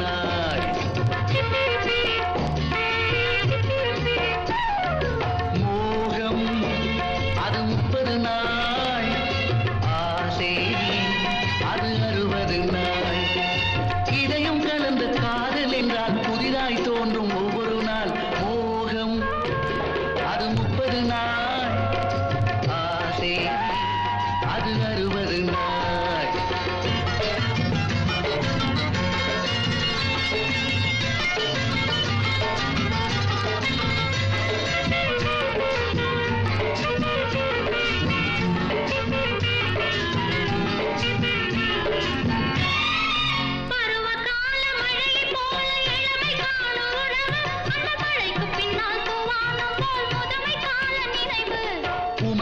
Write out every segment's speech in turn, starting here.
சொன்னாய். மோகம் அது முப்பது நாள்.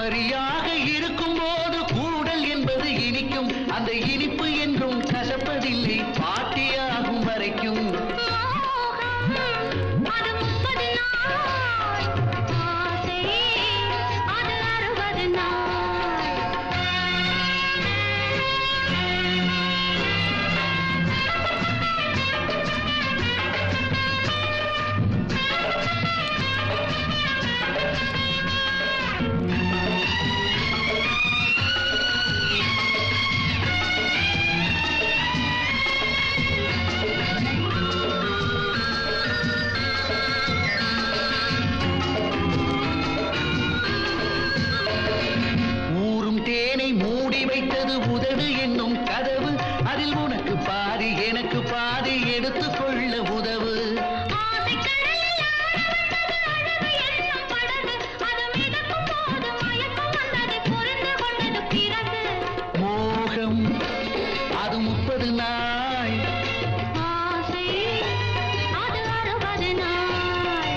சரியாக இருக்கும் போது கூடல் என்பது இனிக்கும். அந்த இனிப்பு என்றும் கசப்பதில்லை. அது உதவி என்னும் கதவு. அதில் உனக்கு பாதி எனக்கு பாதி எடுத்துக்கொள்ள உதவு. மோகம் அது முப்பது நாள் ஆசை அது அறுபது நாள்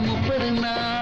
முப்பது நாள்